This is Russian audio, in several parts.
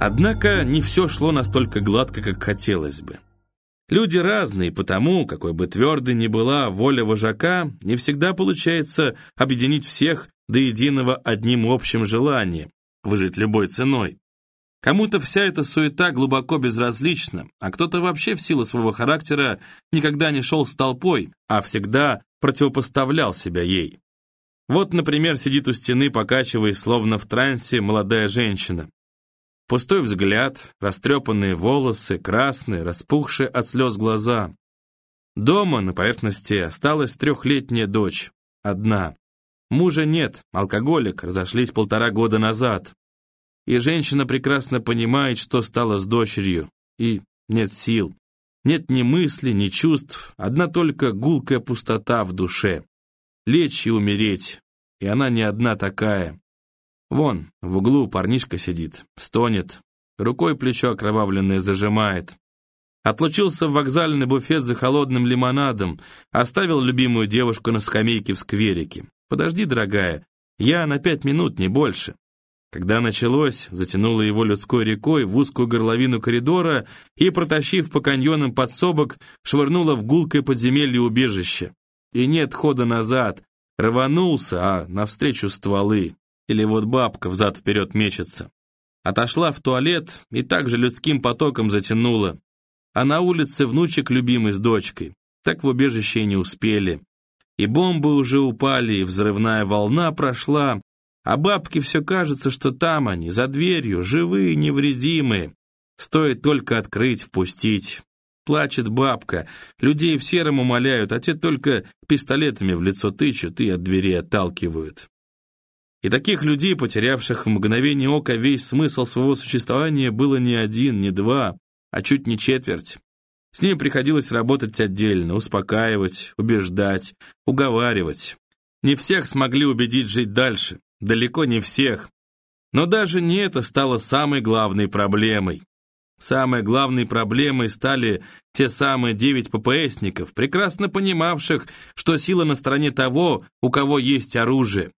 Однако не все шло настолько гладко, как хотелось бы. Люди разные, потому, какой бы твердой ни была воля вожака, не всегда получается объединить всех до единого одним общим желанием – выжить любой ценой. Кому-то вся эта суета глубоко безразлична, а кто-то вообще в силу своего характера никогда не шел с толпой, а всегда противопоставлял себя ей. Вот, например, сидит у стены, покачиваясь, словно в трансе, молодая женщина. Пустой взгляд, растрепанные волосы, красные, распухшие от слез глаза. Дома на поверхности осталась трехлетняя дочь, одна. Мужа нет, алкоголик, разошлись полтора года назад. И женщина прекрасно понимает, что стало с дочерью, и нет сил. Нет ни мысли, ни чувств, одна только гулкая пустота в душе. Лечь и умереть, и она не одна такая. Вон, в углу парнишка сидит, стонет, рукой плечо окровавленное зажимает. Отлучился в вокзальный буфет за холодным лимонадом, оставил любимую девушку на скамейке в скверике. «Подожди, дорогая, я на пять минут, не больше». Когда началось, затянуло его людской рекой в узкую горловину коридора и, протащив по каньонам подсобок, швырнуло в гулкое подземелье убежище. И нет хода назад, рванулся, а навстречу стволы. Или вот бабка взад-вперед мечется. Отошла в туалет и также людским потоком затянула. А на улице внучек любимый с дочкой. Так в убежище не успели. И бомбы уже упали, и взрывная волна прошла, а бабке все кажется, что там они, за дверью, живые, невредимые. Стоит только открыть, впустить. Плачет бабка, людей в сером умоляют, а те только пистолетами в лицо тычут и от двери отталкивают. И таких людей, потерявших в мгновение ока весь смысл своего существования, было не один, не два, а чуть не четверть. С ними приходилось работать отдельно, успокаивать, убеждать, уговаривать. Не всех смогли убедить жить дальше, Далеко не всех. Но даже не это стало самой главной проблемой. Самой главной проблемой стали те самые девять ППСников, прекрасно понимавших, что сила на стороне того, у кого есть оружие.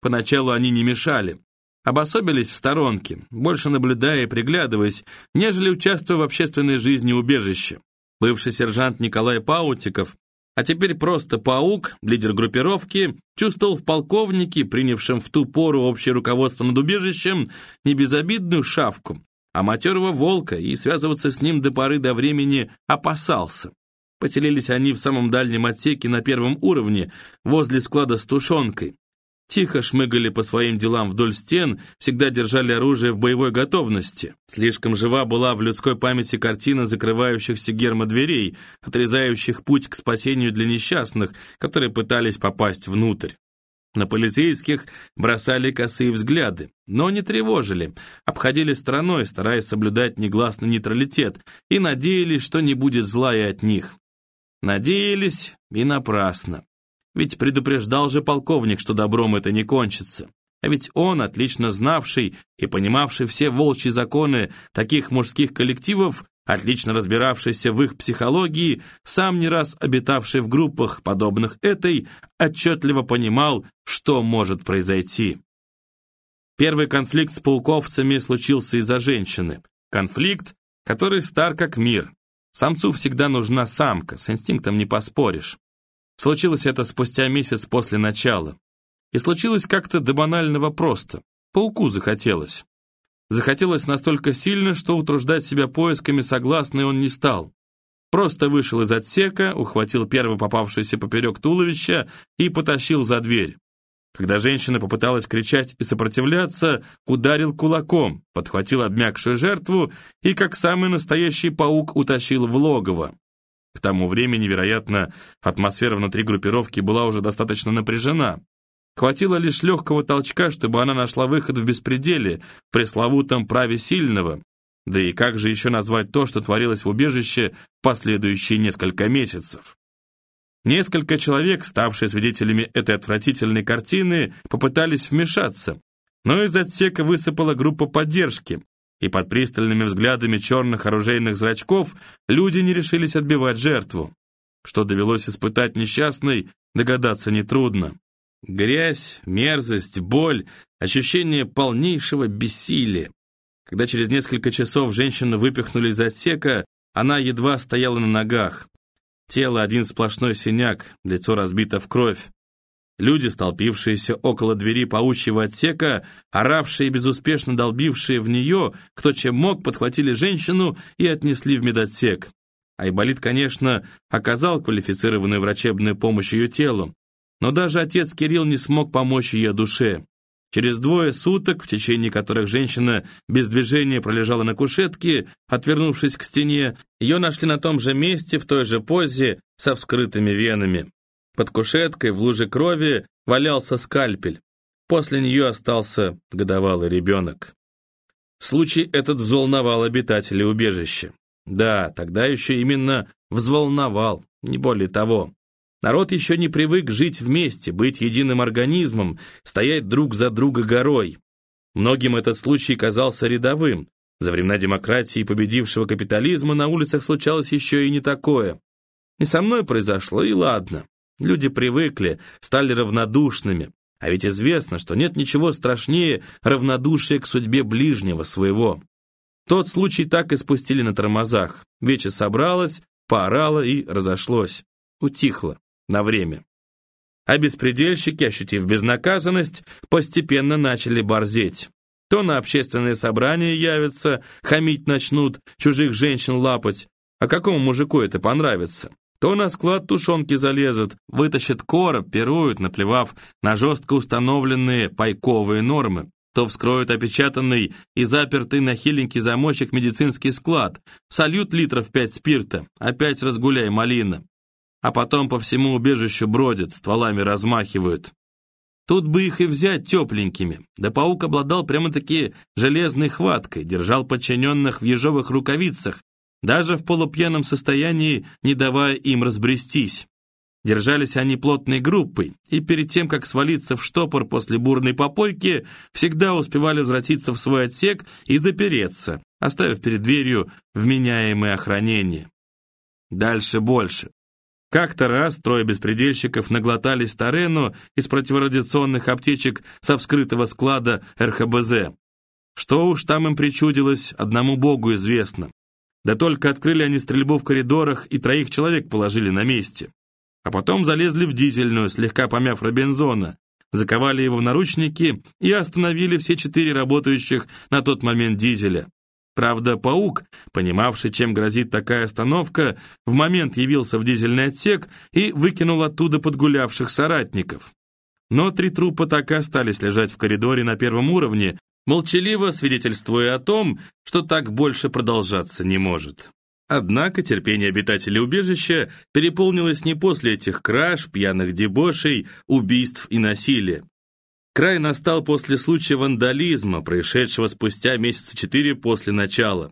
Поначалу они не мешали. Обособились в сторонке, больше наблюдая и приглядываясь, нежели участвуя в общественной жизни убежища. Бывший сержант Николай Паутиков а теперь просто паук, лидер группировки, чувствовал в полковнике, принявшем в ту пору общее руководство над убежищем, не безобидную шавку, а матерого волка, и связываться с ним до поры до времени опасался. Поселились они в самом дальнем отсеке на первом уровне, возле склада с тушенкой. Тихо шмыгали по своим делам вдоль стен, всегда держали оружие в боевой готовности. Слишком жива была в людской памяти картина закрывающихся гермодверей, отрезающих путь к спасению для несчастных, которые пытались попасть внутрь. На полицейских бросали косые взгляды, но не тревожили, обходили стороной, стараясь соблюдать негласный нейтралитет, и надеялись, что не будет зла и от них. Надеялись и напрасно. Ведь предупреждал же полковник, что добром это не кончится. А ведь он, отлично знавший и понимавший все волчьи законы таких мужских коллективов, отлично разбиравшийся в их психологии, сам не раз обитавший в группах, подобных этой, отчетливо понимал, что может произойти. Первый конфликт с пауковцами случился из-за женщины. Конфликт, который стар как мир. Самцу всегда нужна самка, с инстинктом не поспоришь. Случилось это спустя месяц после начала. И случилось как-то до банального просто. Пауку захотелось. Захотелось настолько сильно, что утруждать себя поисками согласный он не стал. Просто вышел из отсека, ухватил первый попавшийся поперек туловища и потащил за дверь. Когда женщина попыталась кричать и сопротивляться, ударил кулаком, подхватил обмякшую жертву и, как самый настоящий паук, утащил в логово. К тому времени, вероятно, атмосфера внутри группировки была уже достаточно напряжена. Хватило лишь легкого толчка, чтобы она нашла выход в беспределе, в пресловутом праве сильного. Да и как же еще назвать то, что творилось в убежище в последующие несколько месяцев? Несколько человек, ставшие свидетелями этой отвратительной картины, попытались вмешаться, но из отсека высыпала группа поддержки, и под пристальными взглядами черных оружейных зрачков люди не решились отбивать жертву. Что довелось испытать несчастной, догадаться нетрудно. Грязь, мерзость, боль, ощущение полнейшего бессилия. Когда через несколько часов женщину выпихнули из отсека, она едва стояла на ногах. Тело один сплошной синяк, лицо разбито в кровь. Люди, столпившиеся около двери паучьего отсека, оравшие и безуспешно долбившие в нее, кто чем мог, подхватили женщину и отнесли в медотсек. Айболит, конечно, оказал квалифицированную врачебную помощь ее телу, но даже отец Кирилл не смог помочь ее душе. Через двое суток, в течение которых женщина без движения пролежала на кушетке, отвернувшись к стене, ее нашли на том же месте, в той же позе, со вскрытыми венами. Под кушеткой в луже крови валялся скальпель. После нее остался годовалый ребенок. Случай этот взволновал обитателей убежища. Да, тогда еще именно взволновал, не более того. Народ еще не привык жить вместе, быть единым организмом, стоять друг за друга горой. Многим этот случай казался рядовым. За времена демократии и победившего капитализма на улицах случалось еще и не такое. И со мной произошло, и ладно. Люди привыкли, стали равнодушными. А ведь известно, что нет ничего страшнее равнодушия к судьбе ближнего своего. Тот случай так и спустили на тормозах. Вече собралось, поорало и разошлось. Утихло на время. А беспредельщики, ощутив безнаказанность, постепенно начали борзеть. То на общественные собрания явятся, хамить начнут, чужих женщин лапать. А какому мужику это понравится? То на склад тушенки залезут, вытащат короб, пируют, наплевав на жестко установленные пайковые нормы. То вскроют опечатанный и запертый на хиленький замочек медицинский склад, сольют литров пять спирта, опять разгуляй малина а потом по всему убежищу бродят, стволами размахивают. Тут бы их и взять тепленькими. Да паук обладал прямо-таки железной хваткой, держал подчиненных в ежовых рукавицах, даже в полупьяном состоянии, не давая им разбрестись. Держались они плотной группой, и перед тем, как свалиться в штопор после бурной попойки, всегда успевали возвратиться в свой отсек и запереться, оставив перед дверью вменяемое охранение. Дальше больше. Как-то раз трое беспредельщиков наглотались Тарену из противорадиационных аптечек со вскрытого склада РХБЗ. Что уж там им причудилось, одному богу известно. Да только открыли они стрельбу в коридорах и троих человек положили на месте. А потом залезли в дизельную, слегка помяв Робинзона, заковали его в наручники и остановили все четыре работающих на тот момент дизеля. Правда, паук, понимавший, чем грозит такая остановка, в момент явился в дизельный отсек и выкинул оттуда подгулявших соратников. Но три трупа так и остались лежать в коридоре на первом уровне, молчаливо свидетельствуя о том, что так больше продолжаться не может. Однако терпение обитателей убежища переполнилось не после этих краж, пьяных дебошей, убийств и насилия. Край настал после случая вандализма, происшедшего спустя месяца четыре после начала.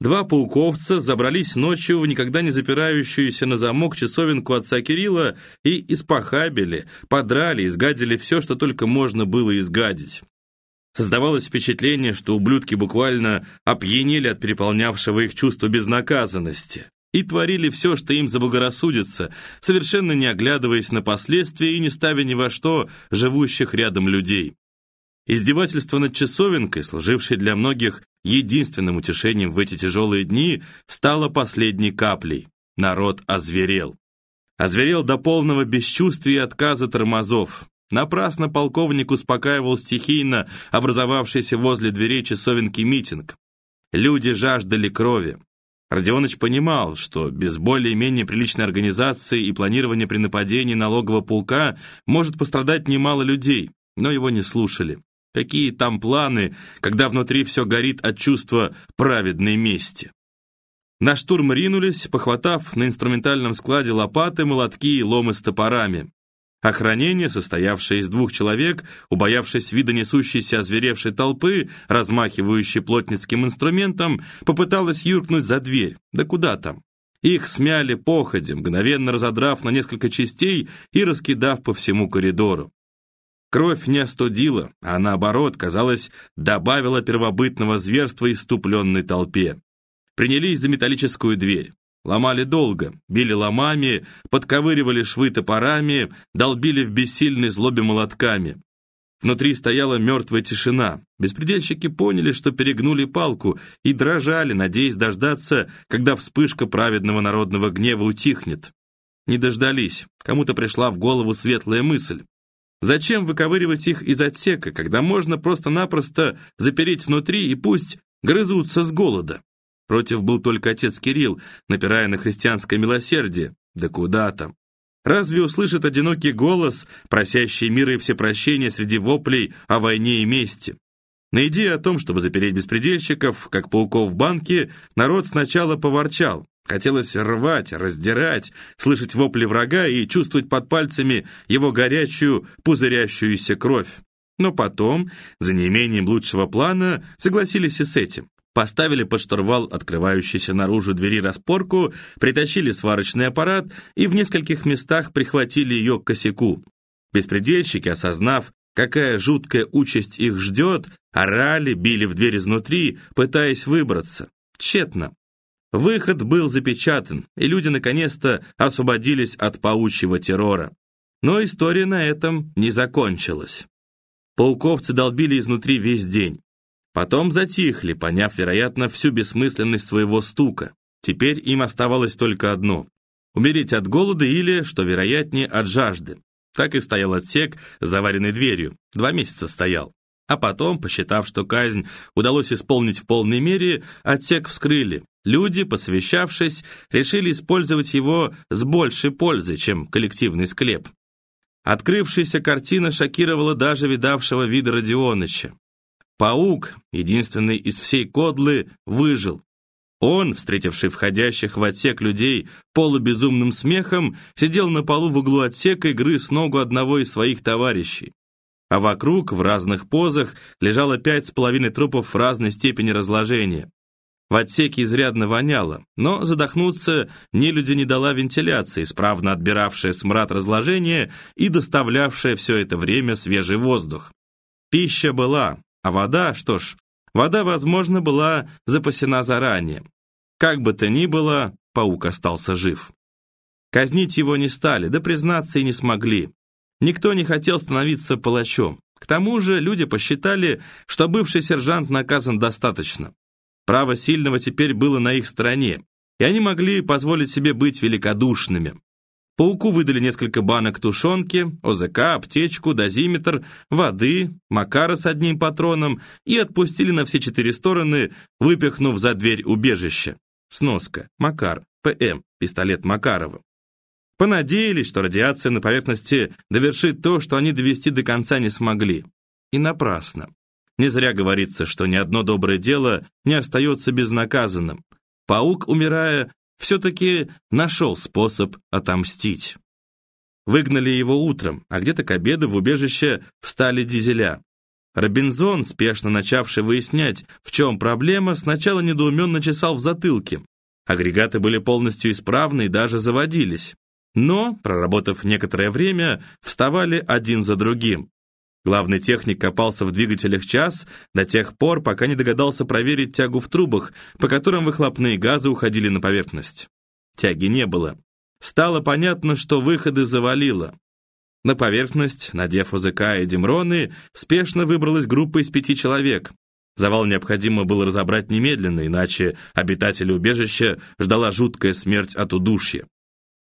Два пауковца забрались ночью в никогда не запирающуюся на замок часовенку отца Кирилла и испохабили, подрали, изгадили все, что только можно было изгадить. Создавалось впечатление, что ублюдки буквально опьянели от переполнявшего их чувства безнаказанности и творили все, что им заблагорассудится, совершенно не оглядываясь на последствия и не ставя ни во что живущих рядом людей. Издевательство над часовенкой, служившее для многих единственным утешением в эти тяжелые дни, стало последней каплей. Народ озверел. Озверел до полного бесчувствия и отказа тормозов. Напрасно полковник успокаивал стихийно образовавшийся возле дверей часовенки митинг. Люди жаждали крови. Родионыч понимал, что без более-менее приличной организации и планирования при нападении налогового полка может пострадать немало людей, но его не слушали. Какие там планы, когда внутри все горит от чувства праведной мести? На штурм ринулись, похватав на инструментальном складе лопаты, молотки и ломы с топорами. Охранение, состоявшее из двух человек, убоявшись вида несущейся озверевшей толпы, размахивающей плотницким инструментом, попыталось юркнуть за дверь. Да куда там? Их смяли походе, мгновенно разодрав на несколько частей и раскидав по всему коридору. Кровь не остудила, а наоборот, казалось, добавила первобытного зверства иступленной толпе. Принялись за металлическую дверь. Ломали долго, били ломами, подковыривали швы топорами, долбили в бессильной злобе молотками. Внутри стояла мертвая тишина. Беспредельщики поняли, что перегнули палку, и дрожали, надеясь дождаться, когда вспышка праведного народного гнева утихнет. Не дождались. Кому-то пришла в голову светлая мысль. Зачем выковыривать их из отсека, когда можно просто-напросто запереть внутри и пусть грызутся с голода? Против был только отец Кирилл, напирая на христианское милосердие. Да куда там? Разве услышит одинокий голос, просящий мира и всепрощения среди воплей о войне и мести? На идею о том, чтобы запереть беспредельщиков, как пауков в банке, народ сначала поворчал. Хотелось рвать, раздирать, слышать вопли врага и чувствовать под пальцами его горячую, пузырящуюся кровь. Но потом, за неимением лучшего плана, согласились и с этим. Поставили под штурвал открывающейся наружу двери распорку, притащили сварочный аппарат и в нескольких местах прихватили ее к косяку. Беспредельщики, осознав, какая жуткая участь их ждет, орали, били в дверь изнутри, пытаясь выбраться. Тщетно. Выход был запечатан, и люди наконец-то освободились от паучьего террора. Но история на этом не закончилась. Пауковцы долбили изнутри весь день. Потом затихли, поняв, вероятно, всю бессмысленность своего стука. Теперь им оставалось только одно — умереть от голода или, что вероятнее, от жажды. Так и стоял отсек с заваренной дверью. Два месяца стоял. А потом, посчитав, что казнь удалось исполнить в полной мере, отсек вскрыли. Люди, посвящавшись, решили использовать его с большей пользой, чем коллективный склеп. Открывшаяся картина шокировала даже видавшего вида Родионыча. Паук, единственный из всей кодлы, выжил. Он, встретивший входящих в отсек людей полубезумным смехом, сидел на полу в углу отсека и грыз ногу одного из своих товарищей. А вокруг, в разных позах, лежало пять с половиной трупов разной степени разложения. В отсеке изрядно воняло, но задохнуться нелюди не дала вентиляция, исправно отбиравшая смрад разложения и доставлявшая все это время свежий воздух. Пища была, а вода, что ж, вода, возможно, была запасена заранее. Как бы то ни было, паук остался жив. Казнить его не стали, да признаться и не смогли. Никто не хотел становиться палачом. К тому же люди посчитали, что бывший сержант наказан достаточно. Право сильного теперь было на их стороне, и они могли позволить себе быть великодушными. Пауку выдали несколько банок тушенки, ОЗК, аптечку, дозиметр, воды, Макара с одним патроном и отпустили на все четыре стороны, выпихнув за дверь убежища. Сноска. Макар. ПМ. Пистолет Макарова. Понадеялись, что радиация на поверхности довершит то, что они довести до конца не смогли. И напрасно. Не зря говорится, что ни одно доброе дело не остается безнаказанным. Паук, умирая, все-таки нашел способ отомстить. Выгнали его утром, а где-то к обеду в убежище встали дизеля. Робинзон, спешно начавший выяснять, в чем проблема, сначала недоуменно чесал в затылке. Агрегаты были полностью исправны и даже заводились. Но, проработав некоторое время, вставали один за другим. Главный техник копался в двигателях час до тех пор, пока не догадался проверить тягу в трубах, по которым выхлопные газы уходили на поверхность. Тяги не было. Стало понятно, что выходы завалило. На поверхность, надев ОЗК и демроны, спешно выбралась группа из пяти человек. Завал необходимо было разобрать немедленно, иначе обитателя убежища ждала жуткая смерть от удушья.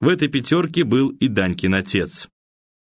В этой пятерке был и Данькин отец.